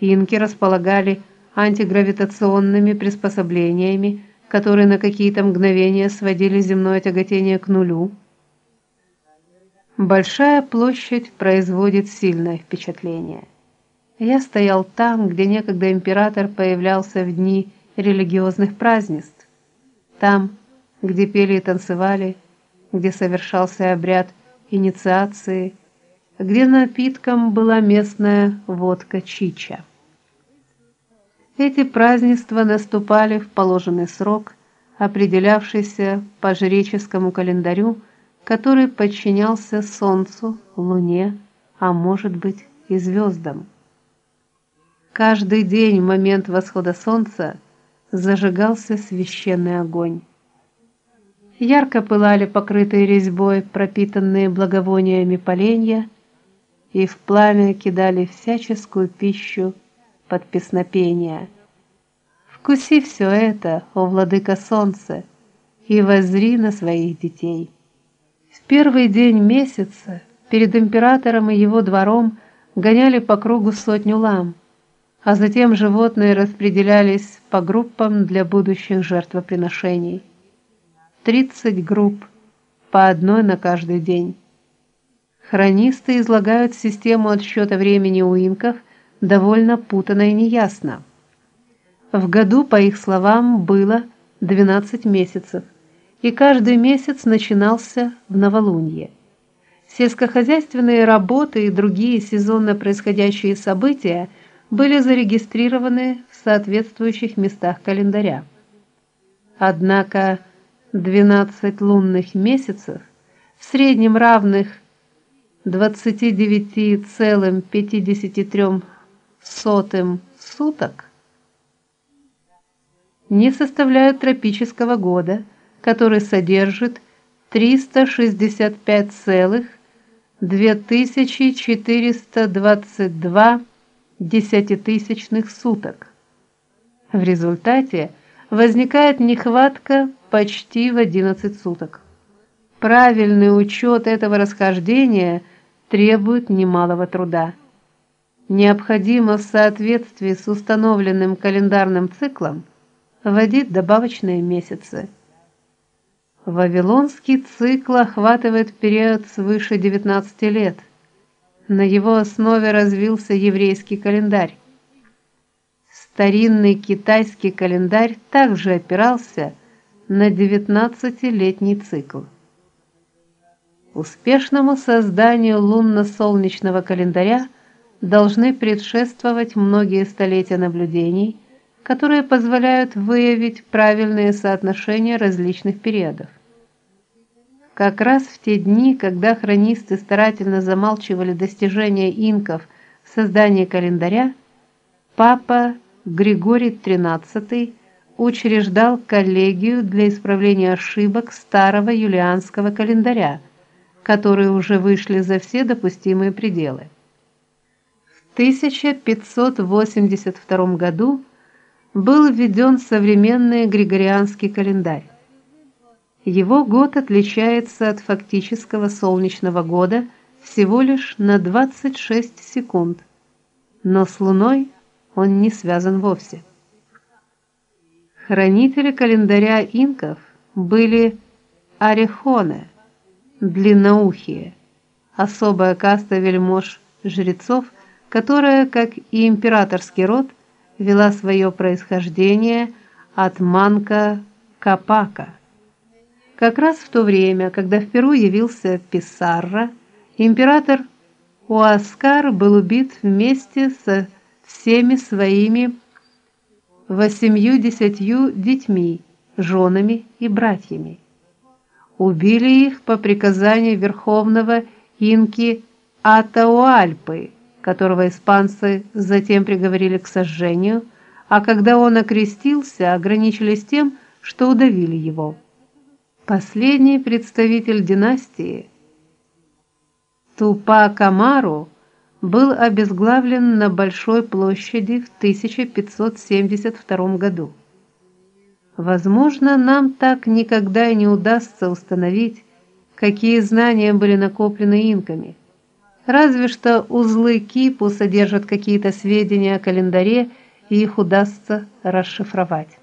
Инки располагали антигравитационными приспособлениями, которые на какие-то мгновения сводили земное тяготение к нулю. Большая площадь производит сильное впечатление. Я стоял там, где некогда император появлялся в дни религиозных празднеств. Там, где пели и танцевали, где совершался обряд инициации, где напитком была местная водка чича. Эти празднества наступали в положенный срок, определявшийся по жреческому календарю, который подчинялся солнцу, луне, а может быть, и звездам. Каждый день в момент восхода солнца зажигался священный огонь. Ярко пылали покрытые резьбой пропитанные благовониями поленья, и в пламя кидали всяческую пищу под песнопение. Вкуси все это, о владыка солнца, и воззри на своих детей. В первый день месяца перед императором и его двором гоняли по кругу сотню лам, а затем животные распределялись по группам для будущих жертвоприношений. Тридцать групп, по одной на каждый день. Хронисты излагают систему отсчета времени у инков довольно путано и неясно. В году, по их словам, было 12 месяцев, и каждый месяц начинался в новолунье. Сельскохозяйственные работы и другие сезонно происходящие события были зарегистрированы в соответствующих местах календаря. Однако 12 лунных месяцев, в среднем равных 29,53 сотым суток не составляют тропического года, который содержит 365,2422 десятитысячных суток. В результате возникает нехватка почти в 11 суток. Правильный учет этого расхождения требует немалого труда необходимо в соответствии с установленным календарным циклом вводить добавочные месяцы. Вавилонский цикл охватывает период свыше 19 лет. На его основе развился еврейский календарь. Старинный китайский календарь также опирался на 19-летний цикл. Успешному созданию лунно-солнечного календаря должны предшествовать многие столетия наблюдений, которые позволяют выявить правильные соотношения различных периодов. Как раз в те дни, когда хронисты старательно замалчивали достижения инков в создании календаря, папа Григорий XIII учреждал коллегию для исправления ошибок старого юлианского календаря, которые уже вышли за все допустимые пределы. 1582 году был введен современный григорианский календарь. Его год отличается от фактического солнечного года всего лишь на 26 секунд, но с луной он не связан вовсе. Хранители календаря инков были арехоны, длинноухие, особая каста вельмож-жрецов – которая, как и императорский род, вела свое происхождение от манка Капака. Как раз в то время, когда в Перу явился Писарра, император Уаскар был убит вместе со всеми своими восемью-десятью детьми, женами и братьями. Убили их по приказанию верховного инки Атауальпы, которого испанцы затем приговорили к сожжению, а когда он окрестился, ограничились тем, что удавили его. Последний представитель династии Тупак Амару был обезглавлен на Большой площади в 1572 году. Возможно, нам так никогда и не удастся установить, какие знания были накоплены инками. Разве что узлы кипу содержат какие-то сведения о календаре, и их удастся расшифровать.